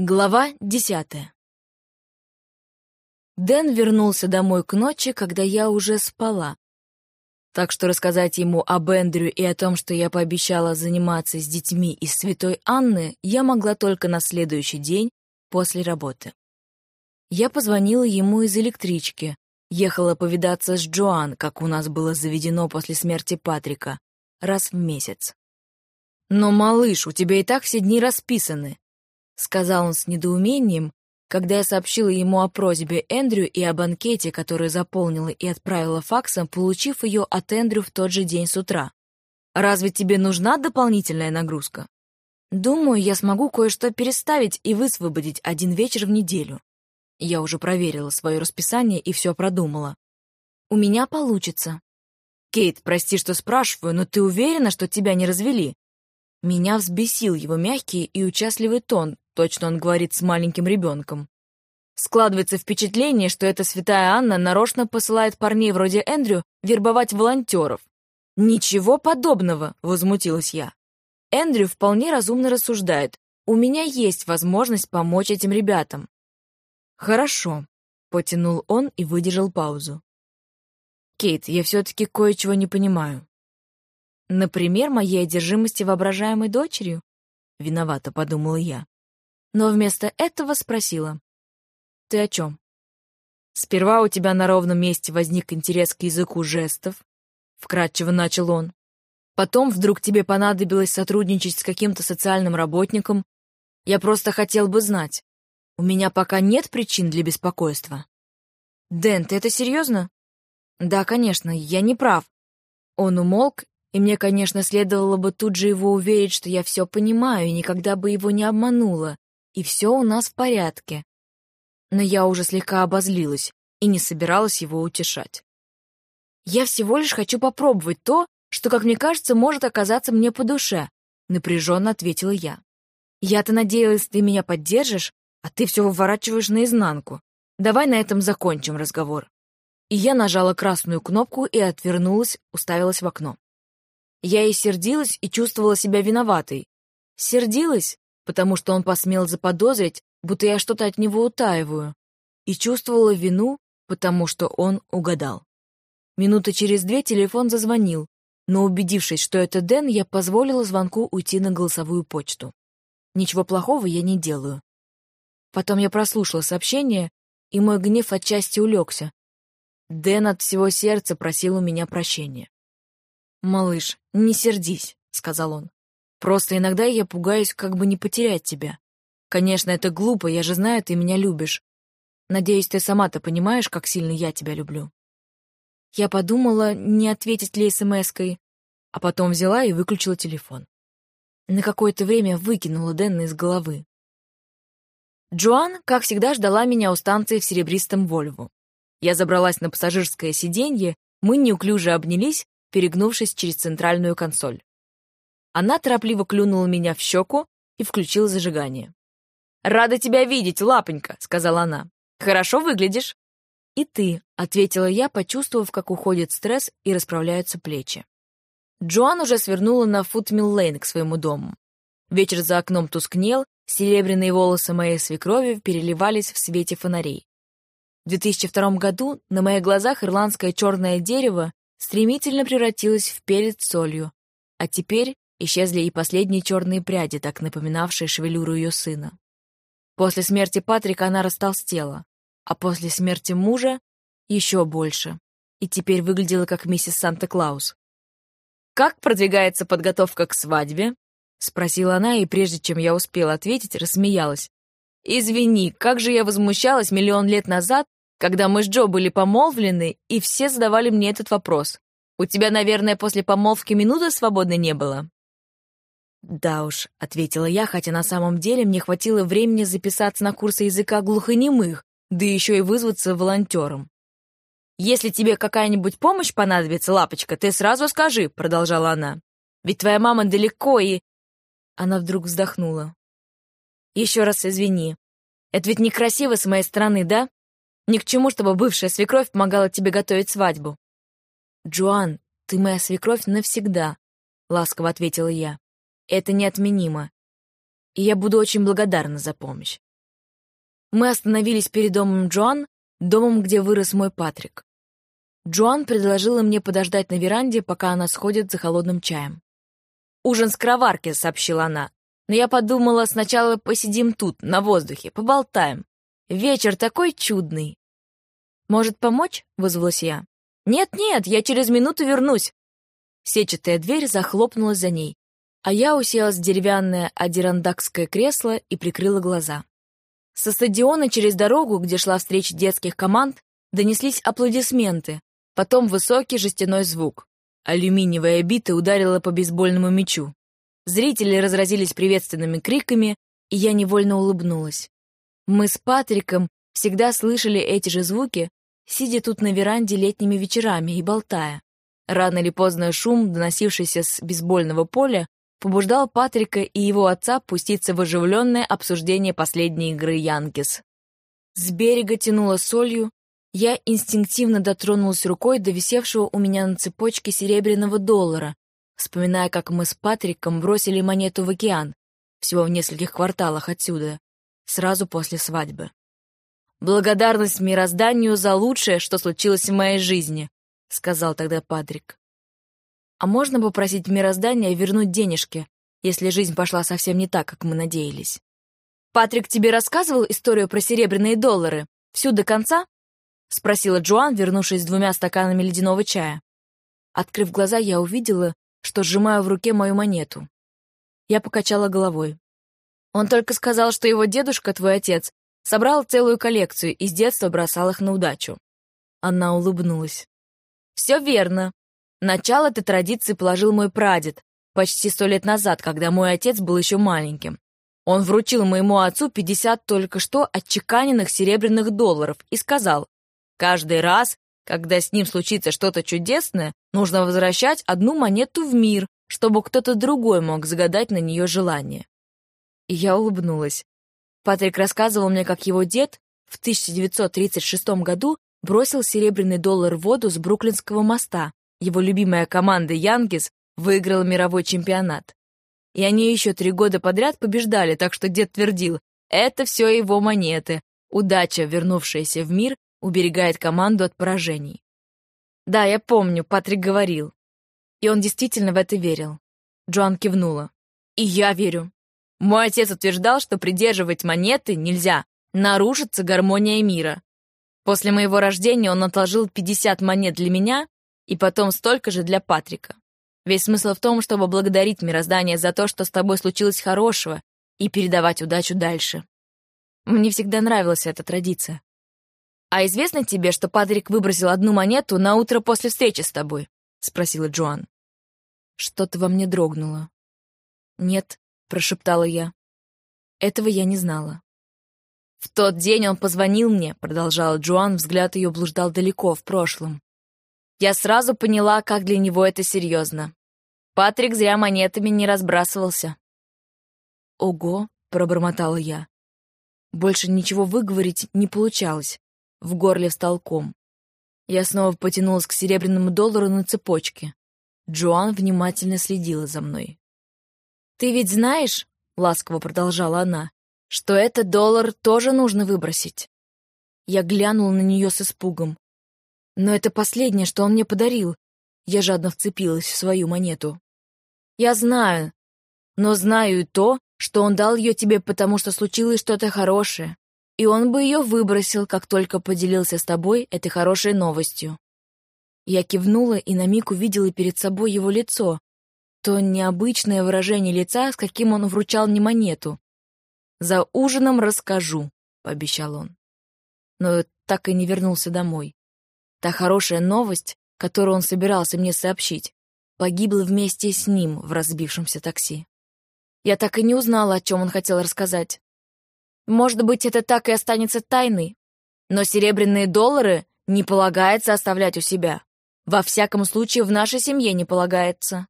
Глава десятая Дэн вернулся домой к ночи, когда я уже спала. Так что рассказать ему об Эндрю и о том, что я пообещала заниматься с детьми из Святой Анны, я могла только на следующий день после работы. Я позвонила ему из электрички, ехала повидаться с Джоан, как у нас было заведено после смерти Патрика, раз в месяц. «Но, малыш, у тебя и так все дни расписаны», — сказал он с недоумением, когда я сообщила ему о просьбе Эндрю и о банкете, который заполнила и отправила факсом, получив ее от Эндрю в тот же день с утра. «Разве тебе нужна дополнительная нагрузка?» «Думаю, я смогу кое-что переставить и высвободить один вечер в неделю». Я уже проверила свое расписание и все продумала. «У меня получится». «Кейт, прости, что спрашиваю, но ты уверена, что тебя не развели?» Меня взбесил его мягкий и участливый тон, Точно он говорит с маленьким ребенком. Складывается впечатление, что эта святая Анна нарочно посылает парней вроде Эндрю вербовать волонтеров. «Ничего подобного!» — возмутилась я. Эндрю вполне разумно рассуждает. «У меня есть возможность помочь этим ребятам». «Хорошо», — потянул он и выдержал паузу. «Кейт, я все-таки кое-чего не понимаю. Например, моей одержимости воображаемой дочерью?» Виновато подумала я но вместо этого спросила. «Ты о чем?» «Сперва у тебя на ровном месте возник интерес к языку жестов», — вкратчиво начал он. «Потом вдруг тебе понадобилось сотрудничать с каким-то социальным работником. Я просто хотел бы знать. У меня пока нет причин для беспокойства». «Дэн, ты это серьезно?» «Да, конечно, я не прав». Он умолк, и мне, конечно, следовало бы тут же его уверить, что я все понимаю и никогда бы его не обманула, и все у нас в порядке. Но я уже слегка обозлилась и не собиралась его утешать. Я всего лишь хочу попробовать то, что, как мне кажется, может оказаться мне по душе, напряженно ответила я. Я-то надеялась, ты меня поддержишь, а ты все выворачиваешь наизнанку. Давай на этом закончим разговор. И я нажала красную кнопку и отвернулась, уставилась в окно. Я и сердилась, и чувствовала себя виноватой. Сердилась, потому что он посмел заподозрить, будто я что-то от него утаиваю, и чувствовала вину, потому что он угадал. Минуты через две телефон зазвонил, но, убедившись, что это Дэн, я позволила звонку уйти на голосовую почту. Ничего плохого я не делаю. Потом я прослушала сообщение, и мой гнев отчасти улегся. Дэн от всего сердца просил у меня прощения. «Малыш, не сердись», — сказал он. Просто иногда я пугаюсь как бы не потерять тебя. Конечно, это глупо, я же знаю, ты меня любишь. Надеюсь, ты сама-то понимаешь, как сильно я тебя люблю. Я подумала, не ответить ли смс-кой, а потом взяла и выключила телефон. На какое-то время выкинула Дэнна из головы. Джоан, как всегда, ждала меня у станции в серебристом Вольву. Я забралась на пассажирское сиденье, мы неуклюже обнялись, перегнувшись через центральную консоль. Она торопливо клюнула меня в щеку и включила зажигание. «Рада тебя видеть, лапонька», — сказала она. «Хорошо выглядишь». «И ты», — ответила я, почувствовав, как уходит стресс и расправляются плечи. Джоан уже свернула на Футмилл-Лейн к своему дому. Вечер за окном тускнел, серебряные волосы моей свекрови переливались в свете фонарей. В 2002 году на моих глазах ирландское черное дерево стремительно превратилось в перец солью, а теперь Исчезли и последние черные пряди, так напоминавшие шевелюру ее сына. После смерти Патрика она растолстела, а после смерти мужа — еще больше, и теперь выглядела как миссис Санта-Клаус. «Как продвигается подготовка к свадьбе?» — спросила она, и прежде чем я успела ответить, рассмеялась. «Извини, как же я возмущалась миллион лет назад, когда мы с Джо были помолвлены, и все задавали мне этот вопрос. У тебя, наверное, после помолвки минуты свободной не было?» «Да уж», — ответила я, хотя на самом деле мне хватило времени записаться на курсы языка глухонемых, да еще и вызваться волонтером. «Если тебе какая-нибудь помощь понадобится, лапочка, ты сразу скажи», — продолжала она. «Ведь твоя мама далеко и...» Она вдруг вздохнула. «Еще раз извини. Это ведь некрасиво с моей стороны, да? Ни к чему, чтобы бывшая свекровь помогала тебе готовить свадьбу». «Джоан, ты моя свекровь навсегда», — ласково ответила я. Это неотменимо. И я буду очень благодарна за помощь. Мы остановились перед домом Джоан, домом, где вырос мой Патрик. Джоан предложила мне подождать на веранде, пока она сходит за холодным чаем. «Ужин с кроварки», — сообщила она. «Но я подумала, сначала посидим тут, на воздухе, поболтаем. Вечер такой чудный». «Может, помочь?» — вызвалась я. «Нет-нет, я через минуту вернусь». Сетчатая дверь захлопнулась за ней, а я уселась в деревянное адирандакское кресло и прикрыла глаза. Со стадиона через дорогу, где шла встреча детских команд, донеслись аплодисменты, потом высокий жестяной звук. Алюминиевая бита ударила по бейсбольному мячу. Зрители разразились приветственными криками, и я невольно улыбнулась. Мы с Патриком всегда слышали эти же звуки, сидя тут на веранде летними вечерами и болтая. Рано или поздно шум, доносившийся с бейсбольного поля, побуждал Патрика и его отца пуститься в оживленное обсуждение последней игры Янкис. С берега тянуло солью, я инстинктивно дотронулась рукой до висевшего у меня на цепочке серебряного доллара, вспоминая, как мы с Патриком бросили монету в океан, всего в нескольких кварталах отсюда, сразу после свадьбы. «Благодарность мирозданию за лучшее, что случилось в моей жизни», — сказал тогда Патрик. А можно попросить мироздания вернуть денежки, если жизнь пошла совсем не так, как мы надеялись? «Патрик тебе рассказывал историю про серебряные доллары? Всю до конца?» — спросила Джоан, вернувшись с двумя стаканами ледяного чая. Открыв глаза, я увидела, что сжимаю в руке мою монету. Я покачала головой. Он только сказал, что его дедушка, твой отец, собрал целую коллекцию и с детства бросал их на удачу. Она улыбнулась. «Все верно. Начало этой традиции положил мой прадед, почти сто лет назад, когда мой отец был еще маленьким. Он вручил моему отцу 50 только что отчеканенных серебряных долларов и сказал, «Каждый раз, когда с ним случится что-то чудесное, нужно возвращать одну монету в мир, чтобы кто-то другой мог загадать на нее желание». И я улыбнулась. Патрик рассказывал мне, как его дед в 1936 году бросил серебряный доллар в воду с Бруклинского моста, его любимая команда Янгис выиграла мировой чемпионат. И они еще три года подряд побеждали, так что дед твердил, это все его монеты. Удача, вернувшаяся в мир, уберегает команду от поражений. Да, я помню, Патрик говорил. И он действительно в это верил. Джоан кивнула. И я верю. Мой отец утверждал, что придерживать монеты нельзя, нарушится гармония мира. После моего рождения он отложил 50 монет для меня и потом столько же для Патрика. Весь смысл в том, чтобы благодарить мироздание за то, что с тобой случилось хорошего, и передавать удачу дальше. Мне всегда нравилась эта традиция. «А известно тебе, что Патрик выбросил одну монету на утро после встречи с тобой?» — спросила Джоан. Что-то во мне дрогнуло. «Нет», — прошептала я. Этого я не знала. «В тот день он позвонил мне», — продолжала Джоан, взгляд ее блуждал далеко, в прошлом. Я сразу поняла, как для него это серьезно. Патрик зря монетами не разбрасывался. «Ого!» — пробормотала я. Больше ничего выговорить не получалось. В горле встал ком. Я снова потянулась к серебряному доллару на цепочке. Джоан внимательно следила за мной. «Ты ведь знаешь, — ласково продолжала она, — что этот доллар тоже нужно выбросить?» Я глянула на нее с испугом. Но это последнее, что он мне подарил. Я жадно вцепилась в свою монету. Я знаю, но знаю и то, что он дал ее тебе, потому что случилось что-то хорошее. И он бы ее выбросил, как только поделился с тобой этой хорошей новостью. Я кивнула и на миг увидела перед собой его лицо, то необычное выражение лица, с каким он вручал мне монету. «За ужином расскажу», — пообещал он. Но так и не вернулся домой. Та хорошая новость, которую он собирался мне сообщить, погибла вместе с ним в разбившемся такси. Я так и не узнала, о чем он хотел рассказать. Может быть, это так и останется тайной, но серебряные доллары не полагается оставлять у себя. Во всяком случае, в нашей семье не полагается.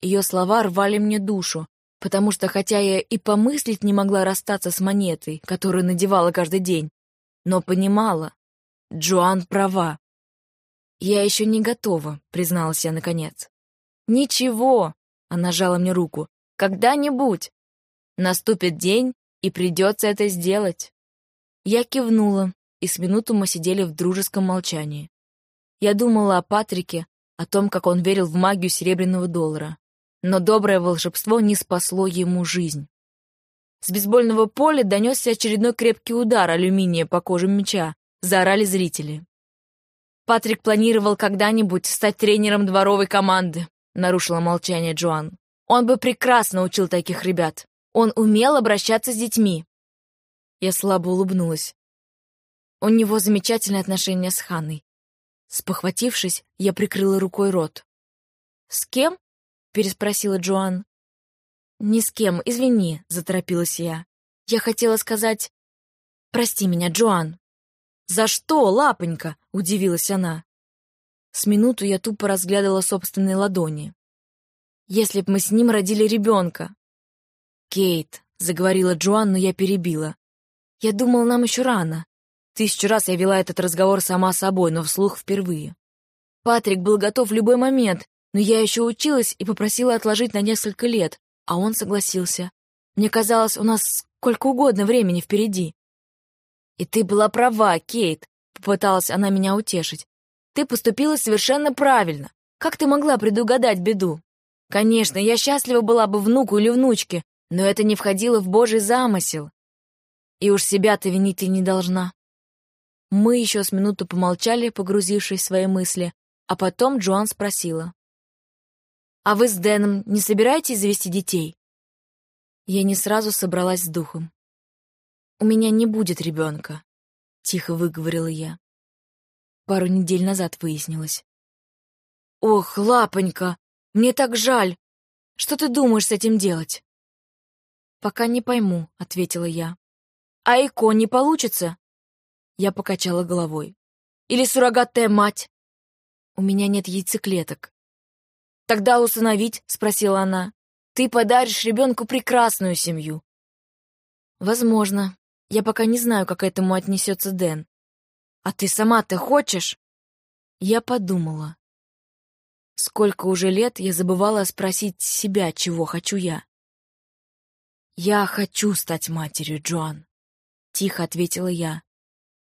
Ее слова рвали мне душу, потому что, хотя я и помыслить не могла расстаться с монетой, которую надевала каждый день, но понимала, Джоан права. «Я еще не готова», — призналась я наконец. «Ничего», — она жала мне руку, — «когда-нибудь. Наступит день, и придется это сделать». Я кивнула, и с минуту мы сидели в дружеском молчании. Я думала о Патрике, о том, как он верил в магию серебряного доллара. Но доброе волшебство не спасло ему жизнь. С бейсбольного поля донесся очередной крепкий удар алюминия по коже мяча. Заорали зрители. «Патрик планировал когда-нибудь стать тренером дворовой команды», — нарушила молчание Джоан. «Он бы прекрасно учил таких ребят. Он умел обращаться с детьми». Я слабо улыбнулась. У него замечательные отношения с Ханной. Спохватившись, я прикрыла рукой рот. «С кем?» — переспросила Джоан. «Ни с кем, извини», — заторопилась я. «Я хотела сказать...» «Прости меня, Джоан». «За что, лапонька?» — удивилась она. С минуту я тупо разглядывала собственные ладони. «Если б мы с ним родили ребенка». «Кейт», — заговорила Джоан, но я перебила. «Я думала, нам еще рано. Тысячу раз я вела этот разговор сама собой, но вслух впервые. Патрик был готов в любой момент, но я еще училась и попросила отложить на несколько лет, а он согласился. Мне казалось, у нас сколько угодно времени впереди. «И ты была права, Кейт», — попыталась она меня утешить. «Ты поступила совершенно правильно. Как ты могла предугадать беду? Конечно, я счастлива была бы внуку или внучке, но это не входило в Божий замысел. И уж себя ты винить ты не должна». Мы еще с минуту помолчали, погрузившись в свои мысли, а потом Джоан спросила. «А вы с Дэном не собираетесь завести детей?» Я не сразу собралась с духом. «У меня не будет ребенка», — тихо выговорила я. Пару недель назад выяснилось. «Ох, лапонька, мне так жаль. Что ты думаешь с этим делать?» «Пока не пойму», — ответила я. «А ИКО не получится?» Я покачала головой. «Или суррогатная мать?» «У меня нет яйцеклеток», «Тогда усыновить?» — спросила она. «Ты подаришь ребенку прекрасную семью». «Возможно. Я пока не знаю, как к этому отнесется Дэн. А ты сама-то хочешь?» Я подумала. Сколько уже лет я забывала спросить себя, чего хочу я. «Я хочу стать матерью, Джоан», — тихо ответила я.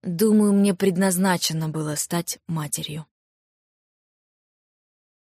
«Думаю, мне предназначено было стать матерью».